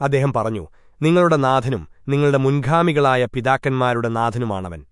അദ്ദേഹം പറഞ്ഞു നിങ്ങളുടെ നാഥനും നിങ്ങളുടെ മുൻഗാമികളായ പിതാക്കന്മാരുടെ നാഥനുമാണവൻ.